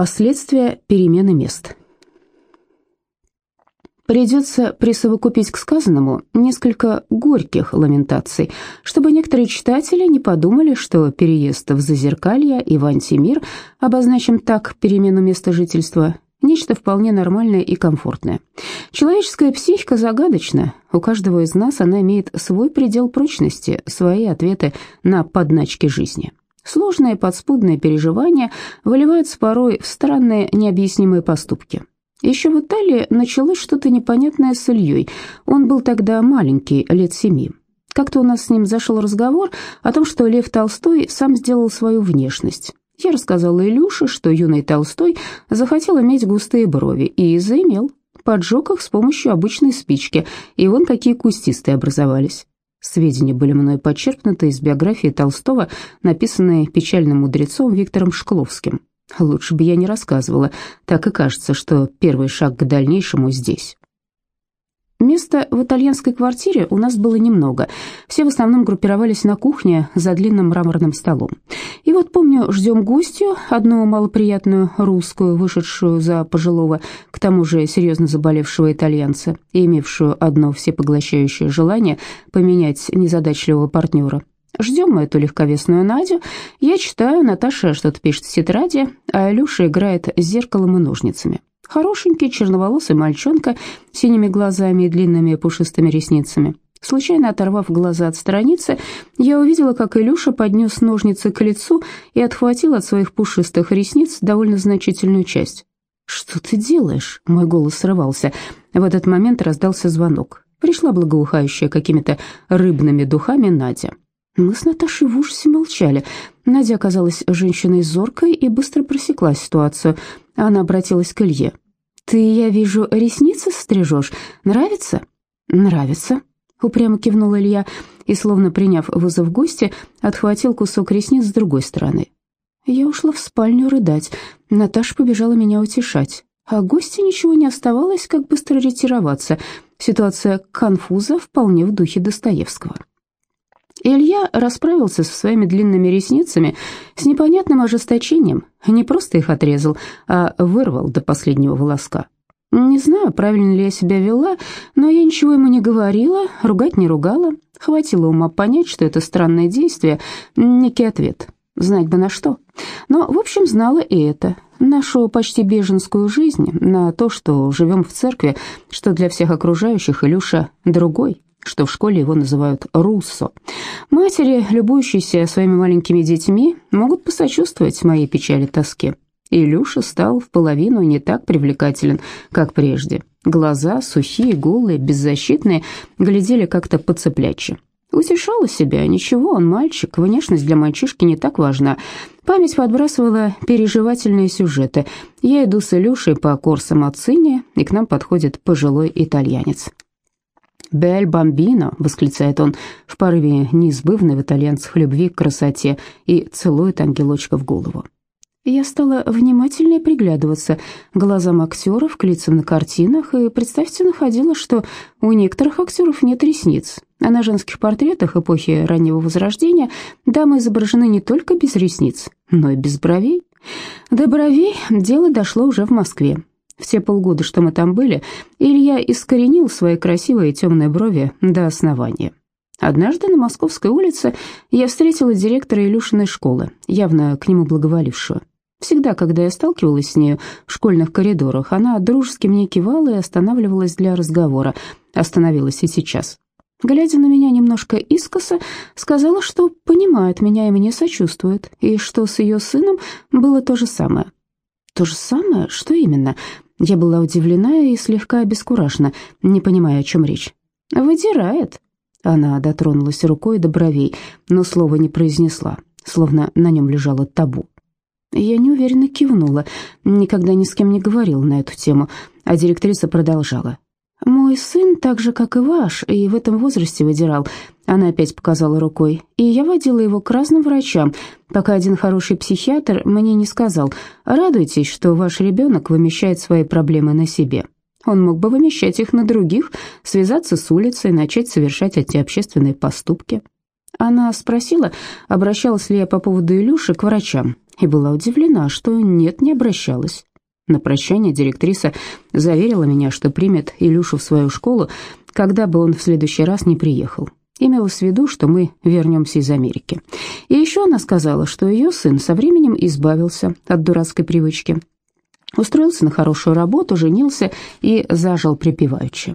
Последствия перемены мест. Придется присовокупить к сказанному несколько горьких ламентаций, чтобы некоторые читатели не подумали, что переезд в Зазеркалье и в Антимир, обозначим так перемену места жительства, нечто вполне нормальное и комфортное. Человеческая психика загадочна, у каждого из нас она имеет свой предел прочности, свои ответы на подначки жизни. Сложные подспудные переживания выливаются порой в странные необъяснимые поступки. Еще в Италии началось что-то непонятное с Ильей. Он был тогда маленький, лет семи. Как-то у нас с ним зашел разговор о том, что Лев Толстой сам сделал свою внешность. Я рассказала Илюше, что юный Толстой захотел иметь густые брови и заимел. Поджег их с помощью обычной спички, и вон какие кустистые образовались. Сведения были мной подчеркнуты из биографии Толстого, написанной печальным мудрецом Виктором Шкловским. Лучше бы я не рассказывала, так и кажется, что первый шаг к дальнейшему здесь. Места в итальянской квартире у нас было немного. Все в основном группировались на кухне за длинным мраморным столом. И вот помню, ждем гостью, одну малоприятную русскую, вышедшую за пожилого, к тому же серьезно заболевшего итальянца, и имевшую одно всепоглощающее желание поменять незадачливого партнера. Ждем мы эту легковесную Надю. Я читаю, Наташа что-то пишет в тетради, а Илюша играет с зеркалом и ножницами. Хорошенький, черноволосый мальчонка с синими глазами и длинными пушистыми ресницами. Случайно оторвав глаза от страницы, я увидела, как Илюша поднес ножницы к лицу и отхватил от своих пушистых ресниц довольно значительную часть. «Что ты делаешь?» — мой голос срывался. В этот момент раздался звонок. Пришла благоухающая какими-то рыбными духами Надя. Мы с Наташей в ужасе молчали. Надя оказалась женщиной зоркой и быстро просекла ситуацию. Она обратилась к Илье. «Ты, я вижу, ресницы стрижешь. Нравится?» «Нравится», — упрямо кивнул Илья и, словно приняв вызов гостя, отхватил кусок ресниц с другой стороны. Я ушла в спальню рыдать. Наташа побежала меня утешать. А гостю ничего не оставалось, как быстро ретироваться. Ситуация конфуза вполне в духе Достоевского. Илья расправился со своими длинными ресницами с непонятным ожесточением, не просто их отрезал, а вырвал до последнего волоска. Не знаю, правильно ли я себя вела, но я ничего ему не говорила, ругать не ругала. Хватило ума понять, что это странное действие, некий ответ. Знать бы на что. Но, в общем, знала и это. Нашу почти беженскую жизнь, на то, что живем в церкви, что для всех окружающих Илюша другой, что в школе его называют Руссо. Матери, любующиеся своими маленькими детьми, могут посочувствовать моей печали тоске. Илюша стал в половину не так привлекателен, как прежде. Глаза, сухие, голые, беззащитные, глядели как-то поцепляче. Утешала себя, ничего, он мальчик, внешность для мальчишки не так важна. Память подбрасывала переживательные сюжеты. Я иду с Илюшей по курсам от сыне, и к нам подходит пожилой итальянец. «Бель бомбино!» — восклицает он в порыве неизбывной в итальянцах любви к красоте и целует ангелочка в голову. Я стала внимательнее приглядываться глазам актеров, к лицам на картинах, и, представьте, находила, что у некоторых актеров нет ресниц, а на женских портретах эпохи раннего Возрождения дамы изображены не только без ресниц, но и без бровей. До бровей дело дошло уже в Москве. В те полгода, что мы там были, Илья искоренил свои красивые темные брови до основания. Однажды на Московской улице я встретила директора Илюшиной школы, явно к нему благоволившую. Всегда, когда я сталкивалась с нею в школьных коридорах, она дружески мне кивала и останавливалась для разговора. Остановилась и сейчас. Глядя на меня немножко искоса, сказала, что понимает меня и мне сочувствует, и что с ее сыном было то же самое. То же самое? Что именно? Я была удивлена и слегка обескуражена, не понимая, о чем речь. «Выдирает». Она дотронулась рукой до бровей, но слова не произнесла, словно на нем лежало табу. Я неуверенно кивнула, никогда ни с кем не говорила на эту тему, а директриса продолжала. «Мой сын, так же, как и ваш, и в этом возрасте выдирал». Она опять показала рукой. «И я водила его к разным врачам, пока один хороший психиатр мне не сказал, радуйтесь, что ваш ребенок вымещает свои проблемы на себе. Он мог бы вымещать их на других, связаться с улицей, начать совершать эти общественные поступки». Она спросила, обращалась ли я по поводу Илюши к врачам, и была удивлена, что нет, не обращалась. На прощание директриса заверила меня, что примет Илюшу в свою школу, когда бы он в следующий раз не приехал. Имелось в виду, что мы вернемся из Америки. И еще она сказала, что ее сын со временем избавился от дурацкой привычки. Устроился на хорошую работу, женился и зажил припеваючи.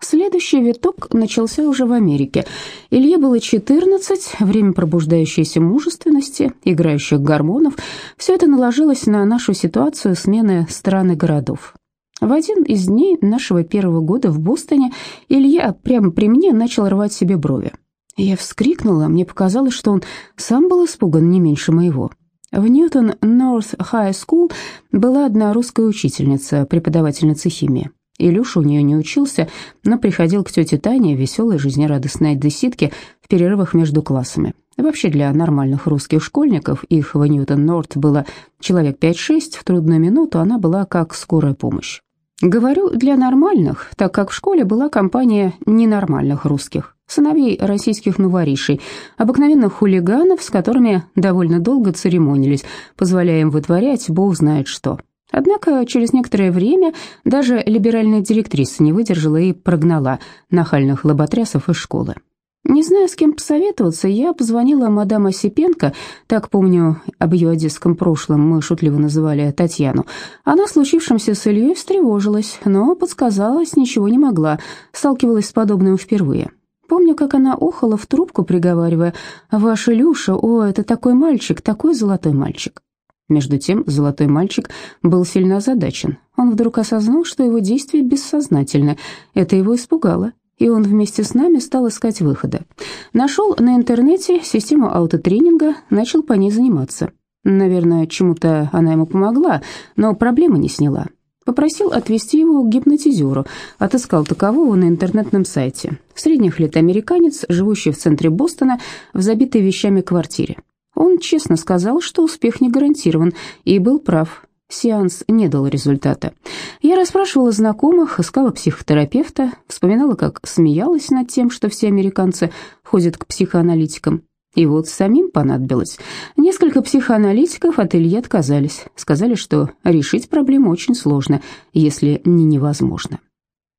Следующий виток начался уже в Америке. Илье было 14, время пробуждающейся мужественности, играющих гормонов. Все это наложилось на нашу ситуацию смены стран и городов. В один из дней нашего первого года в Бостоне Илья прямо при мне начал рвать себе брови. Я вскрикнула, мне показалось, что он сам был испуган не меньше моего. В Ньютон Норth High School была одна русская учительница, преподавательница химии. Илюша у нее не учился, но приходил к тете Тане, веселой, жизнерадостной одесситке, в перерывах между классами. Вообще для нормальных русских школьников, их в Ньютон-Норт было человек 5-6, в трудную минуту она была как скорая помощь. Говорю «для нормальных», так как в школе была компания ненормальных русских, сыновей российских новоришей, обыкновенных хулиганов, с которыми довольно долго церемонились, позволяя им вытворять бог знает что. Однако через некоторое время даже либеральная директриса не выдержала и прогнала нахальных лоботрясов из школы. Не зная, с кем посоветоваться, я позвонила мадам Осипенко, так помню, об ее одесском прошлом мы шутливо называли Татьяну. Она случившимся с Ильей встревожилась, но подсказалась, ничего не могла, сталкивалась с подобным впервые. Помню, как она охала в трубку, приговаривая, «Ваш Илюша, о, это такой мальчик, такой золотой мальчик». Между тем, золотой мальчик был сильно озадачен. Он вдруг осознал, что его действия бессознательны. Это его испугало, и он вместе с нами стал искать выхода. Нашел на интернете систему аутотренинга, начал по ней заниматься. Наверное, чему-то она ему помогла, но проблемы не сняла. Попросил отвезти его к гипнотизеру, отыскал такового на интернетном сайте. Средних лет американец, живущий в центре Бостона, в забитой вещами квартире. Он честно сказал, что успех не гарантирован, и был прав. Сеанс не дал результата. Я расспрашивала знакомых, искала психотерапевта, вспоминала, как смеялась над тем, что все американцы ходят к психоаналитикам. И вот самим понадобилось. Несколько психоаналитиков от Ильи отказались. Сказали, что решить проблему очень сложно, если не невозможно.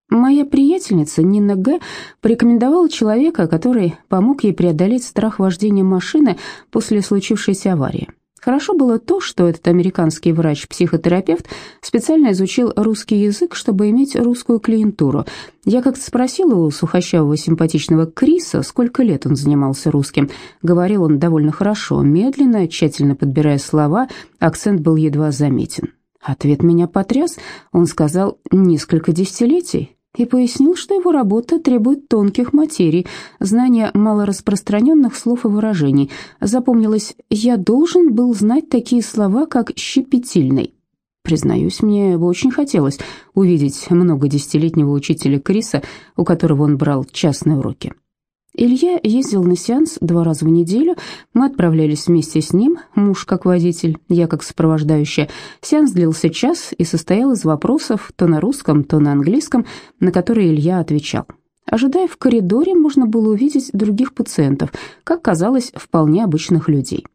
Моя приятельница Нина Г. порекомендовала человека, который помог ей преодолеть страх вождения машины после случившейся аварии. Хорошо было то, что этот американский врач-психотерапевт специально изучил русский язык, чтобы иметь русскую клиентуру. Я как-то спросила у сухощавого симпатичного Криса, сколько лет он занимался русским. Говорил он довольно хорошо, медленно, тщательно подбирая слова, акцент был едва заметен. Ответ меня потряс. Он сказал «несколько десятилетий» и пояснил, что его работа требует тонких материй, знания малораспространенных слов и выражений. Запомнилось «я должен был знать такие слова, как «щепетильный». Признаюсь, мне бы очень хотелось увидеть много десятилетнего учителя Криса, у которого он брал частные уроки. Илья ездил на сеанс два раза в неделю, мы отправлялись вместе с ним, муж как водитель, я как сопровождающая. Сеанс длился час и состоял из вопросов то на русском, то на английском, на которые Илья отвечал. Ожидая в коридоре, можно было увидеть других пациентов, как казалось, вполне обычных людей.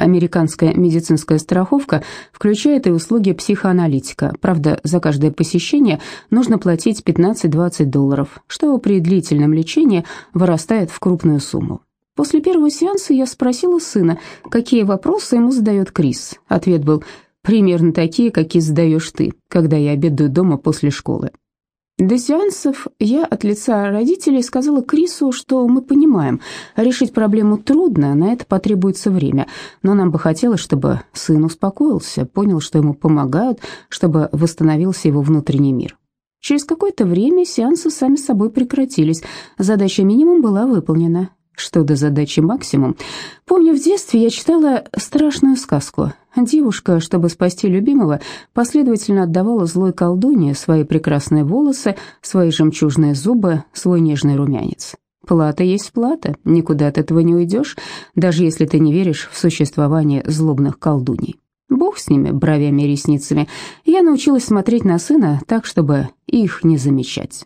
Американская медицинская страховка включает и услуги психоаналитика. Правда, за каждое посещение нужно платить 15-20 долларов, что при длительном лечении вырастает в крупную сумму. После первого сеанса я спросила сына, какие вопросы ему задает Крис. Ответ был примерно такие, какие задаешь ты, когда я обедаю дома после школы. До сеансов я от лица родителей сказала Крису, что мы понимаем, решить проблему трудно, на это потребуется время, но нам бы хотелось, чтобы сын успокоился, понял, что ему помогают, чтобы восстановился его внутренний мир. Через какое-то время сеансы сами собой прекратились, задача минимум была выполнена. Что до задачи максимум. Помню, в детстве я читала страшную сказку. Девушка, чтобы спасти любимого, последовательно отдавала злой колдуне свои прекрасные волосы, свои жемчужные зубы, свой нежный румянец. Плата есть плата, никуда от этого не уйдешь, даже если ты не веришь в существование злобных колдуней. Бог с ними, бровями и ресницами. Я научилась смотреть на сына так, чтобы их не замечать.